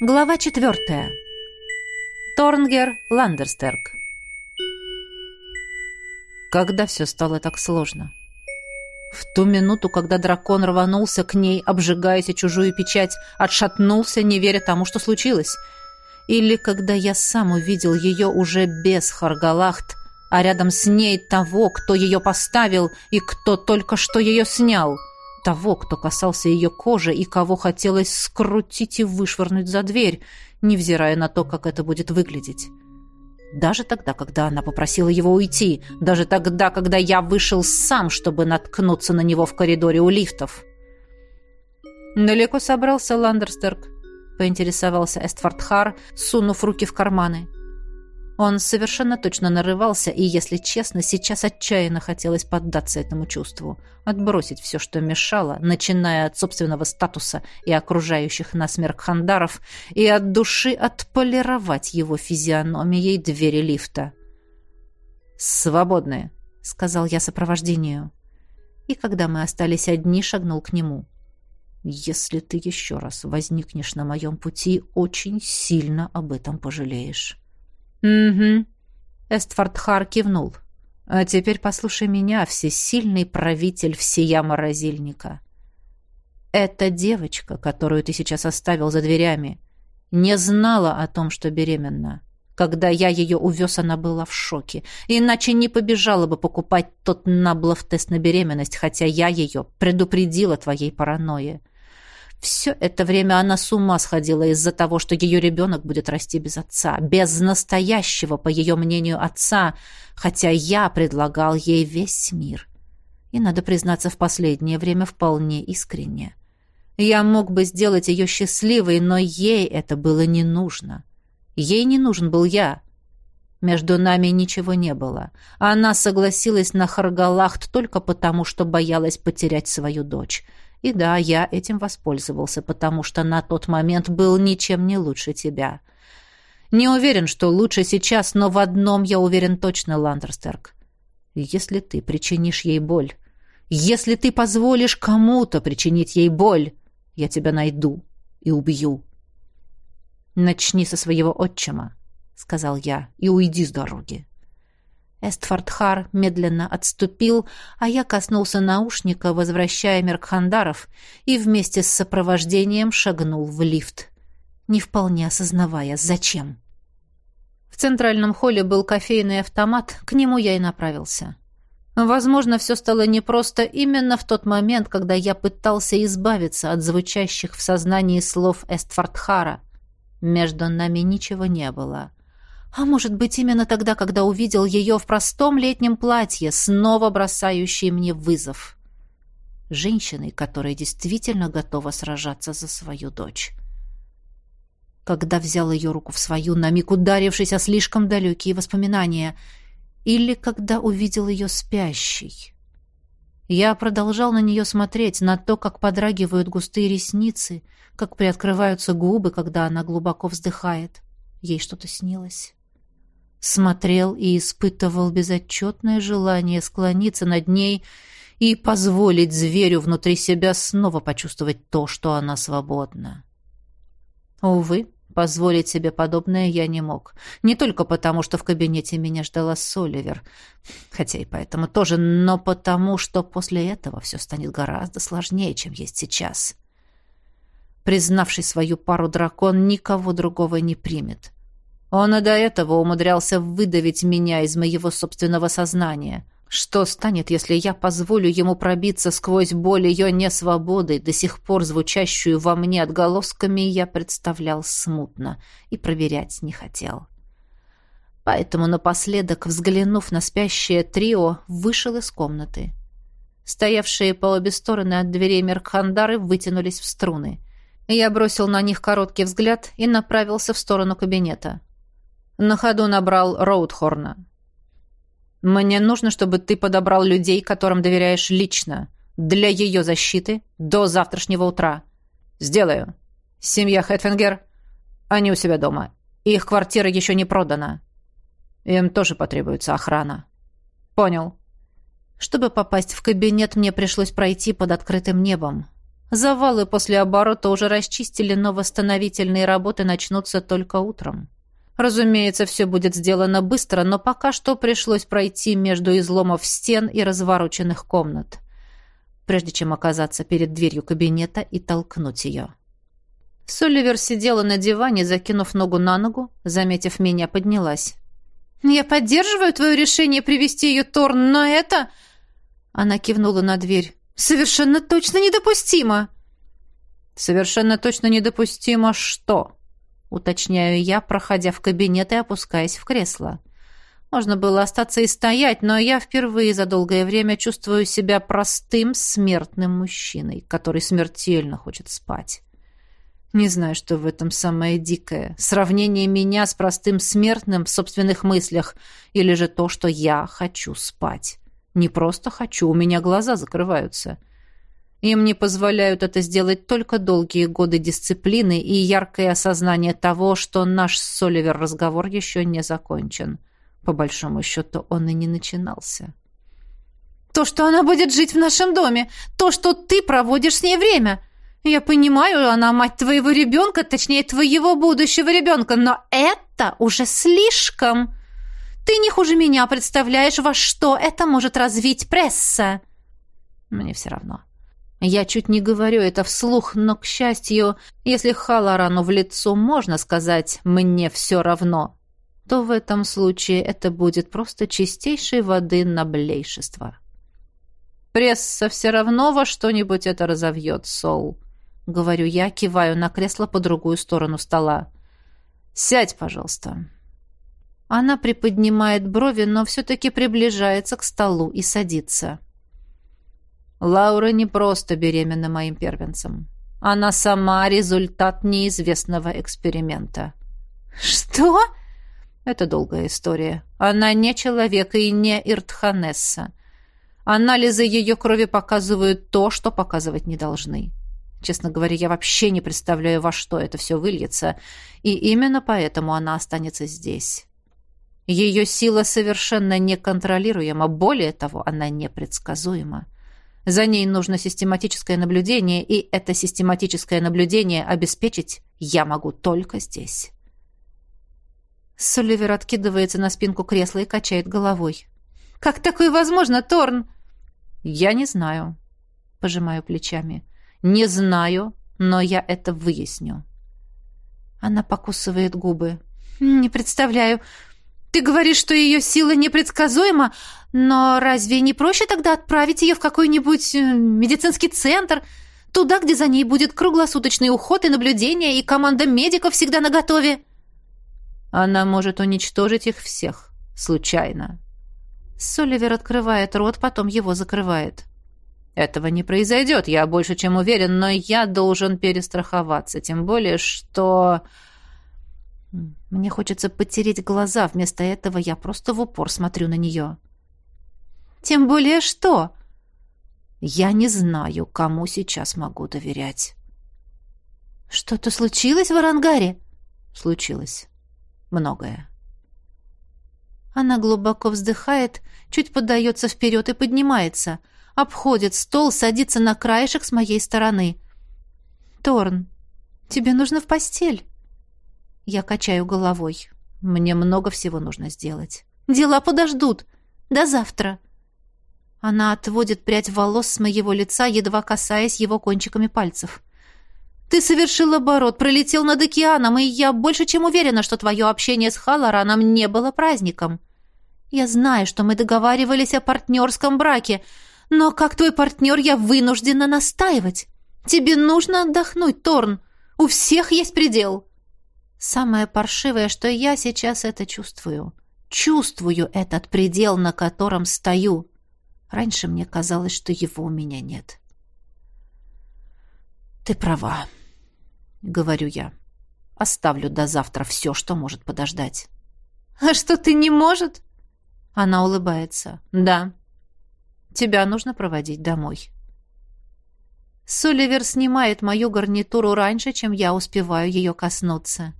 Глава четвертая. Торнгер Ландерстерк. Когда все стало так сложно? В ту минуту, когда дракон рванулся к ней, обжигаясь чужую печать, отшатнулся, не веря тому, что случилось. Или когда я сам увидел ее уже без Харгалахт, а рядом с ней того, кто ее поставил и кто только что ее снял — того, кто касался ее кожи и кого хотелось скрутить и вышвырнуть за дверь, невзирая на то, как это будет выглядеть. Даже тогда, когда она попросила его уйти, даже тогда, когда я вышел сам, чтобы наткнуться на него в коридоре у лифтов. «Далеко собрался Ландерстерк?» — поинтересовался Эстфордхар, сунув руки в карманы. Он совершенно точно нарывался, и, если честно, сейчас отчаянно хотелось поддаться этому чувству, отбросить все, что мешало, начиная от собственного статуса и окружающих нас меркхандаров, и от души отполировать его физиономией двери лифта. «Свободные», — сказал я сопровождению. И когда мы остались одни, шагнул к нему. «Если ты еще раз возникнешь на моем пути, очень сильно об этом пожалеешь». «Угу». Эстфордхар кивнул. «А теперь послушай меня, всесильный правитель всея морозильника. Эта девочка, которую ты сейчас оставил за дверями, не знала о том, что беременна. Когда я ее увез, она была в шоке. Иначе не побежала бы покупать тот наблов тест на беременность, хотя я ее предупредила твоей паранойи. Все это время она с ума сходила из-за того, что ее ребенок будет расти без отца, без настоящего, по ее мнению, отца, хотя я предлагал ей весь мир. И, надо признаться, в последнее время вполне искренне. Я мог бы сделать ее счастливой, но ей это было не нужно. Ей не нужен был я. Между нами ничего не было. Она согласилась на Харгалахт только потому, что боялась потерять свою дочь. И да, я этим воспользовался, потому что на тот момент был ничем не лучше тебя. Не уверен, что лучше сейчас, но в одном я уверен точно, Ландерстерк. Если ты причинишь ей боль, если ты позволишь кому-то причинить ей боль, я тебя найду и убью. Начни со своего отчима, сказал я, и уйди с дороги. Эстфордхар медленно отступил, а я коснулся наушника, возвращая Меркхандаров, и вместе с сопровождением шагнул в лифт, не вполне осознавая, зачем. В центральном холле был кофейный автомат, к нему я и направился. Возможно, все стало непросто именно в тот момент, когда я пытался избавиться от звучащих в сознании слов Эстфордхара. Между нами ничего не было. — а может быть, именно тогда, когда увидел ее в простом летнем платье, снова бросающей мне вызов. Женщиной, которая действительно готова сражаться за свою дочь. Когда взял ее руку в свою, на миг ударившись о слишком далекие воспоминания, или когда увидел ее спящей. Я продолжал на нее смотреть, на то, как подрагивают густые ресницы, как приоткрываются губы, когда она глубоко вздыхает. Ей что-то снилось смотрел и испытывал безотчетное желание склониться над ней и позволить зверю внутри себя снова почувствовать то, что она свободна. Увы, позволить себе подобное я не мог. Не только потому, что в кабинете меня ждала Соливер, хотя и поэтому тоже, но потому, что после этого все станет гораздо сложнее, чем есть сейчас. Признавший свою пару дракон никого другого не примет. Он и до этого умудрялся выдавить меня из моего собственного сознания. Что станет, если я позволю ему пробиться сквозь боль ее несвободы, до сих пор звучащую во мне отголосками, я представлял смутно и проверять не хотел. Поэтому напоследок, взглянув на спящее трио, вышел из комнаты. Стоявшие по обе стороны от дверей Меркхандары вытянулись в струны. Я бросил на них короткий взгляд и направился в сторону кабинета. На ходу набрал Роудхорна. «Мне нужно, чтобы ты подобрал людей, которым доверяешь лично, для ее защиты до завтрашнего утра. Сделаю. Семья Хэтфингер, они у себя дома. Их квартира еще не продана. Им тоже потребуется охрана». «Понял». Чтобы попасть в кабинет, мне пришлось пройти под открытым небом. Завалы после оборота уже расчистили, но восстановительные работы начнутся только утром. Разумеется, все будет сделано быстро, но пока что пришлось пройти между изломов стен и развороченных комнат, прежде чем оказаться перед дверью кабинета и толкнуть ее. Соливер сидела на диване, закинув ногу на ногу, заметив меня, поднялась. «Я поддерживаю твое решение привести ее Торн, но это...» Она кивнула на дверь. «Совершенно точно недопустимо!» «Совершенно точно недопустимо что?» Уточняю я, проходя в кабинет и опускаясь в кресло. Можно было остаться и стоять, но я впервые за долгое время чувствую себя простым смертным мужчиной, который смертельно хочет спать. Не знаю, что в этом самое дикое. Сравнение меня с простым смертным в собственных мыслях или же то, что я хочу спать. Не просто хочу, у меня глаза закрываются. Им не позволяют это сделать только долгие годы дисциплины и яркое осознание того, что наш с Соливер разговор еще не закончен. По большому счету, он и не начинался. «То, что она будет жить в нашем доме! То, что ты проводишь с ней время!» «Я понимаю, она мать твоего ребенка, точнее, твоего будущего ребенка, но это уже слишком! Ты не хуже меня представляешь, во что это может развить пресса!» «Мне все равно. Я чуть не говорю это вслух, но, к счастью, если Халарану в лицо можно сказать «мне все равно», то в этом случае это будет просто чистейшей воды наблейшество. «Пресса все равно во что-нибудь это разовьет, Соул», — говорю я, киваю на кресло по другую сторону стола. «Сядь, пожалуйста». Она приподнимает брови, но все-таки приближается к столу и садится. Лаура не просто беременна моим первенцем. Она сама результат неизвестного эксперимента. Что? Это долгая история. Она не человек и не Иртханесса. Анализы ее крови показывают то, что показывать не должны. Честно говоря, я вообще не представляю, во что это все выльется, и именно поэтому она останется здесь. Ее сила совершенно неконтролируема, более того, она непредсказуема. За ней нужно систематическое наблюдение, и это систематическое наблюдение обеспечить я могу только здесь. Соливер откидывается на спинку кресла и качает головой. «Как такое возможно, Торн?» «Я не знаю», — пожимаю плечами. «Не знаю, но я это выясню». Она покусывает губы. «Не представляю. Ты говоришь, что ее сила непредсказуема, но разве не проще тогда отправить ее в какой-нибудь э, медицинский центр, туда, где за ней будет круглосуточный уход и наблюдение, и команда медиков всегда наготове? Она может уничтожить их всех, случайно. Соливер открывает рот, потом его закрывает. Этого не произойдет, я больше чем уверен, но я должен перестраховаться, тем более, что... Мне хочется потереть глаза, вместо этого я просто в упор смотрю на нее. Тем более что? Я не знаю, кому сейчас могу доверять. Что-то случилось в Арангаре? Случилось. Многое. Она глубоко вздыхает, чуть подается вперед и поднимается, обходит стол, садится на краешек с моей стороны. «Торн, тебе нужно в постель». Я качаю головой. Мне много всего нужно сделать. Дела подождут. До завтра. Она отводит прядь волос с моего лица, едва касаясь его кончиками пальцев. «Ты совершил оборот, пролетел над океаном, и я больше чем уверена, что твое общение с Халараном не было праздником. Я знаю, что мы договаривались о партнерском браке, но как твой партнер я вынуждена настаивать. Тебе нужно отдохнуть, Торн. У всех есть предел». Самое паршивое, что я сейчас это чувствую. Чувствую этот предел, на котором стою. Раньше мне казалось, что его у меня нет. «Ты права», — говорю я. «Оставлю до завтра все, что может подождать». «А что ты не может?» Она улыбается. «Да. Тебя нужно проводить домой». Соливер снимает мою гарнитуру раньше, чем я успеваю ее коснуться.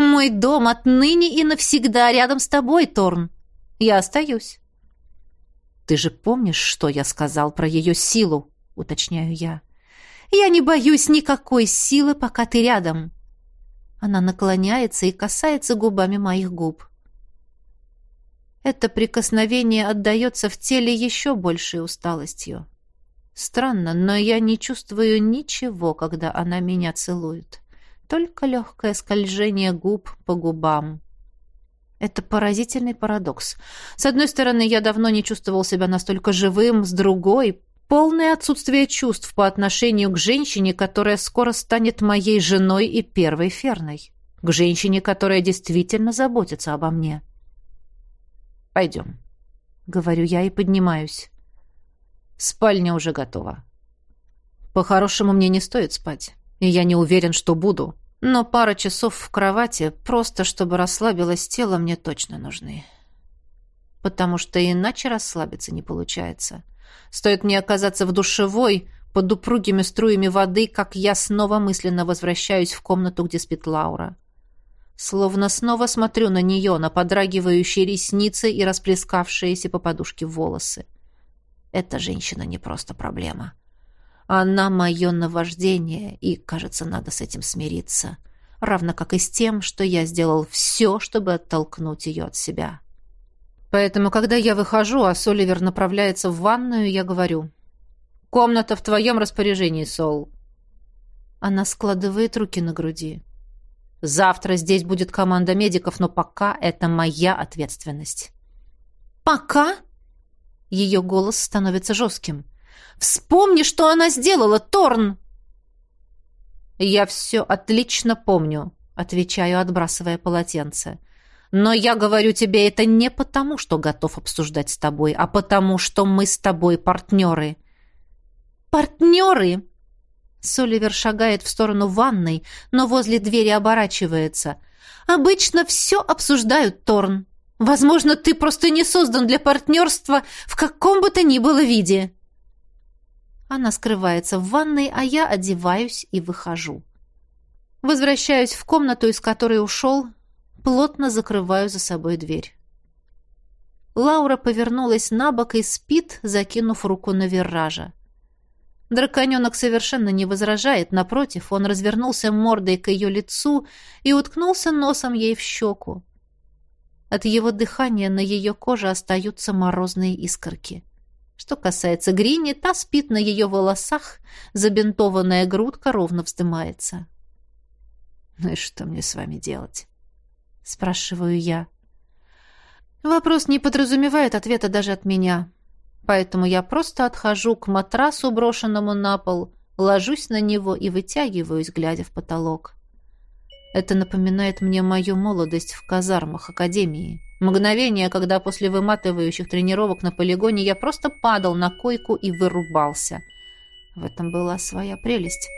«Мой дом отныне и навсегда рядом с тобой, Торн. Я остаюсь». «Ты же помнишь, что я сказал про ее силу?» — уточняю я. Я не боюсь никакой силы, пока ты рядом. Она наклоняется и касается губами моих губ. Это прикосновение отдается в теле еще большей усталостью. Странно, но я не чувствую ничего, когда она меня целует. Только легкое скольжение губ по губам. Это поразительный парадокс. С одной стороны, я давно не чувствовал себя настолько живым, с другой — полное отсутствие чувств по отношению к женщине, которая скоро станет моей женой и первой ферной. К женщине, которая действительно заботится обо мне. «Пойдем», — говорю я и поднимаюсь. Спальня уже готова. По-хорошему мне не стоит спать, и я не уверен, что буду. Но пара часов в кровати, просто чтобы расслабилось тело, мне точно нужны. Потому что иначе расслабиться не получается. Стоит мне оказаться в душевой, под упругими струями воды, как я снова мысленно возвращаюсь в комнату, где спит Лаура. Словно снова смотрю на нее, на подрагивающие ресницы и расплескавшиеся по подушке волосы. Эта женщина не просто проблема. Она мое наваждение, и, кажется, надо с этим смириться. Равно как и с тем, что я сделал все, чтобы оттолкнуть ее от себя. Поэтому, когда я выхожу, а Соливер направляется в ванную, я говорю «Комната в твоем распоряжении, Сол». Она складывает руки на груди. «Завтра здесь будет команда медиков, но пока это моя ответственность». «Пока?» Ее голос становится жестким. «Вспомни, что она сделала, Торн!» «Я все отлично помню», — отвечаю, отбрасывая полотенце. «Но я говорю тебе это не потому, что готов обсуждать с тобой, а потому, что мы с тобой партнеры». «Партнеры!» Соливер шагает в сторону ванной, но возле двери оборачивается. «Обычно все обсуждают, Торн. Возможно, ты просто не создан для партнерства в каком бы то ни было виде. Она скрывается в ванной, а я одеваюсь и выхожу. Возвращаюсь в комнату, из которой ушел, плотно закрываю за собой дверь. Лаура повернулась на бок и спит, закинув руку на виража. Драконенок совершенно не возражает, напротив, он развернулся мордой к ее лицу и уткнулся носом ей в щеку. От его дыхания на ее коже остаются морозные искорки. Что касается Грини, та спит на ее волосах, забинтованная грудка ровно вздымается. «Ну и что мне с вами делать?» — спрашиваю я. Вопрос не подразумевает ответа даже от меня, поэтому я просто отхожу к матрасу, брошенному на пол, ложусь на него и вытягиваюсь, глядя в потолок. Это напоминает мне мою молодость в казармах Академии. Мгновение, когда после выматывающих тренировок на полигоне я просто падал на койку и вырубался. В этом была своя прелесть.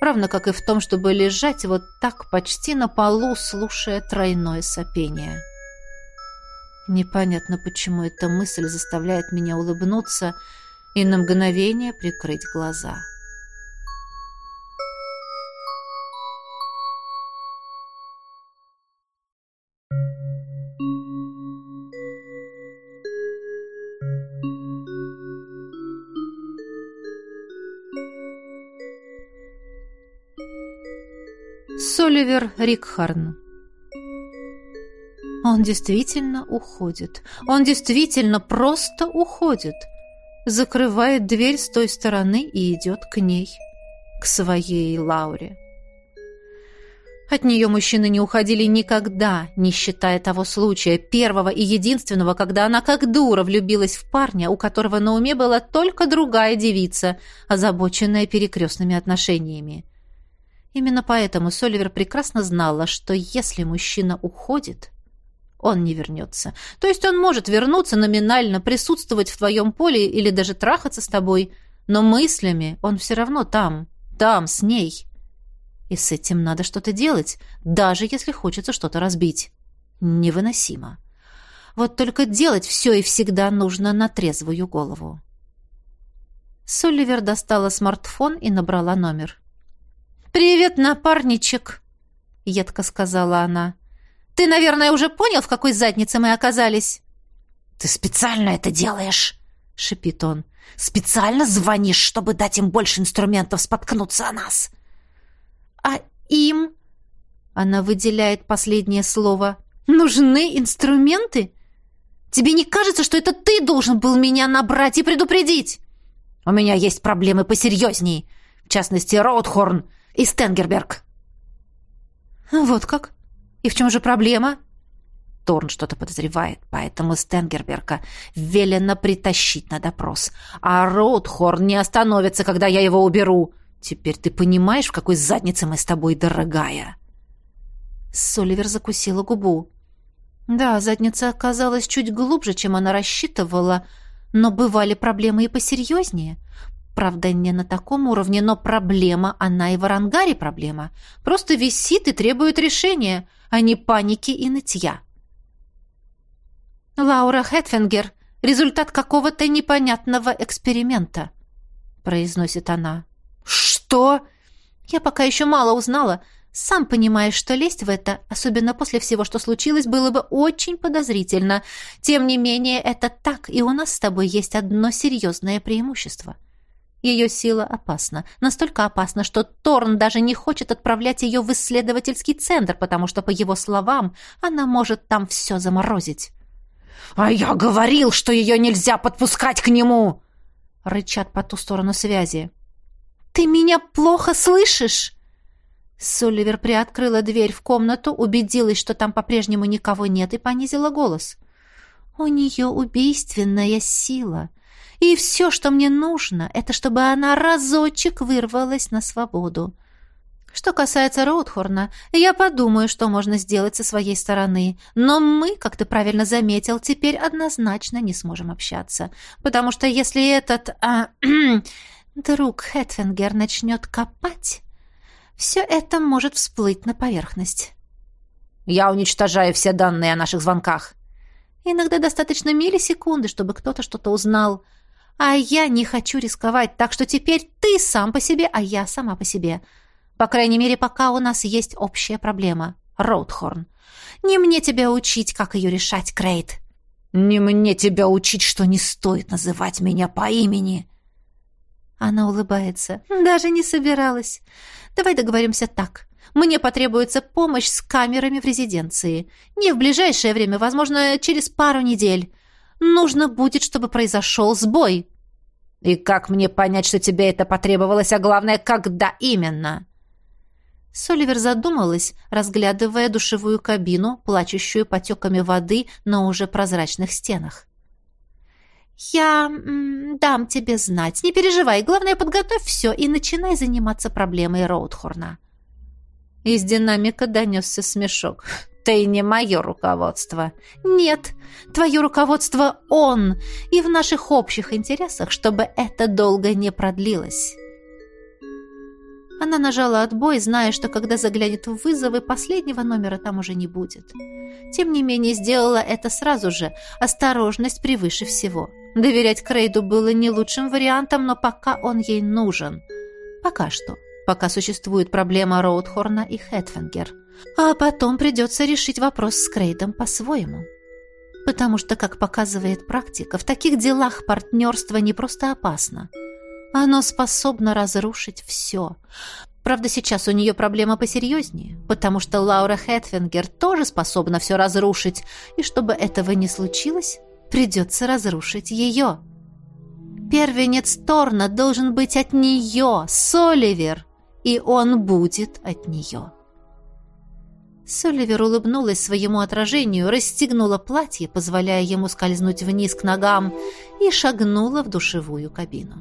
Равно как и в том, чтобы лежать вот так почти на полу, слушая тройное сопение. Непонятно, почему эта мысль заставляет меня улыбнуться и на мгновение прикрыть глаза. — Соливер Рикхарн. Он действительно уходит. Он действительно просто уходит. Закрывает дверь с той стороны и идет к ней, к своей Лауре. От нее мужчины не уходили никогда, не считая того случая, первого и единственного, когда она как дура влюбилась в парня, у которого на уме была только другая девица, озабоченная перекрестными отношениями. Именно поэтому Соливер прекрасно знала, что если мужчина уходит, он не вернется. То есть он может вернуться номинально, присутствовать в твоем поле или даже трахаться с тобой, но мыслями он все равно там, там, с ней. И с этим надо что-то делать, даже если хочется что-то разбить. Невыносимо. Вот только делать все и всегда нужно на трезвую голову. Соливер достала смартфон и набрала номер. «Привет, напарничек!» — едко сказала она. «Ты, наверное, уже понял, в какой заднице мы оказались?» «Ты специально это делаешь!» — шипит он. «Специально звонишь, чтобы дать им больше инструментов споткнуться о нас!» «А им?» — она выделяет последнее слово. «Нужны инструменты? Тебе не кажется, что это ты должен был меня набрать и предупредить?» «У меня есть проблемы посерьезней, в частности, Роудхорн и Стенгерберг». «Вот как? И в чем же проблема?» Торн что-то подозревает, поэтому Стенгерберга велено притащить на допрос. А Роудхорн не остановится, когда я его уберу. Теперь ты понимаешь, в какой заднице мы с тобой, дорогая?» Соливер закусила губу. Да, задница оказалась чуть глубже, чем она рассчитывала, но бывали проблемы и посерьезнее. Правда, не на таком уровне, но проблема, она и в Арангаре проблема. Просто висит и требует решения, а не паники и нытья. «Лаура Хэтфингер, результат какого-то непонятного эксперимента», — произносит она. «Что?» «Я пока еще мало узнала. Сам понимаешь, что лезть в это, особенно после всего, что случилось, было бы очень подозрительно. Тем не менее, это так, и у нас с тобой есть одно серьезное преимущество». Ее сила опасна. Настолько опасна, что Торн даже не хочет отправлять ее в исследовательский центр, потому что, по его словам, она может там все заморозить. «А я говорил, что ее нельзя подпускать к нему!» Рычат по ту сторону связи. «Ты меня плохо слышишь?» Соливер приоткрыла дверь в комнату, убедилась, что там по-прежнему никого нет, и понизила голос. «У нее убийственная сила. И все, что мне нужно, это чтобы она разочек вырвалась на свободу. Что касается Роудхорна, я подумаю, что можно сделать со своей стороны. Но мы, как ты правильно заметил, теперь однозначно не сможем общаться. Потому что если этот а, друг Хэтфингер начнет копать, все это может всплыть на поверхность. Я уничтожаю все данные о наших звонках. Иногда достаточно миллисекунды, чтобы кто-то что-то узнал. А я не хочу рисковать, так что теперь ты сам по себе, а я сама по себе. — по крайней мере, пока у нас есть общая проблема. Роудхорн. Не мне тебя учить, как ее решать, Крейт. Не мне тебя учить, что не стоит называть меня по имени. Она улыбается. Даже не собиралась. Давай договоримся так. Мне потребуется помощь с камерами в резиденции. Не в ближайшее время, возможно, через пару недель. Нужно будет, чтобы произошел сбой. И как мне понять, что тебе это потребовалось, а главное, когда именно? Соливер задумалась, разглядывая душевую кабину, плачущую потеками воды на уже прозрачных стенах. «Я м, дам тебе знать. Не переживай. Главное, подготовь все и начинай заниматься проблемой Роудхорна». Из динамика донесся смешок. «Ты не мое руководство». «Нет, твое руководство он, и в наших общих интересах, чтобы это долго не продлилось». Она нажала отбой, зная, что когда заглянет в вызовы, последнего номера там уже не будет. Тем не менее, сделала это сразу же. Осторожность превыше всего. Доверять Крейду было не лучшим вариантом, но пока он ей нужен. Пока что. Пока существует проблема Роудхорна и Хэтфингер. А потом придется решить вопрос с Крейдом по-своему. Потому что, как показывает практика, в таких делах партнерство не просто опасно – оно способно разрушить все. Правда, сейчас у нее проблема посерьезнее, потому что Лаура Хэтфингер тоже способна все разрушить, и чтобы этого не случилось, придется разрушить ее. Первенец Торна должен быть от нее, Соливер, и он будет от нее. Соливер улыбнулась своему отражению, расстегнула платье, позволяя ему скользнуть вниз к ногам, и шагнула в душевую кабину.